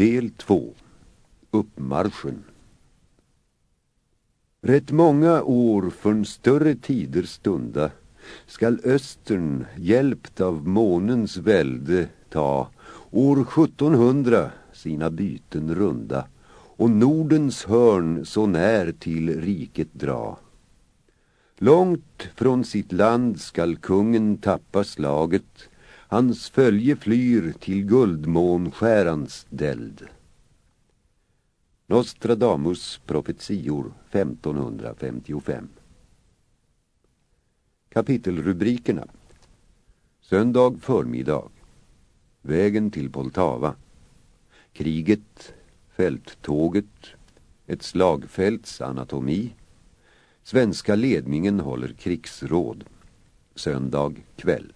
Del 2 Uppmarschen Rätt många år från större tider stunda skall östern hjälpt av månens välde ta år 1700 sina byten runda och Nordens hörn så när till riket dra. Långt från sitt land skall kungen tappa slaget Hans följe flyr till guldmånskärans deld. Nostradamus profetior 1555 Kapitelrubrikerna. Söndag förmiddag. Vägen till Poltava. Kriget. Fälttåget. Ett slagfälts anatomi. Svenska ledningen håller krigsråd. Söndag kväll.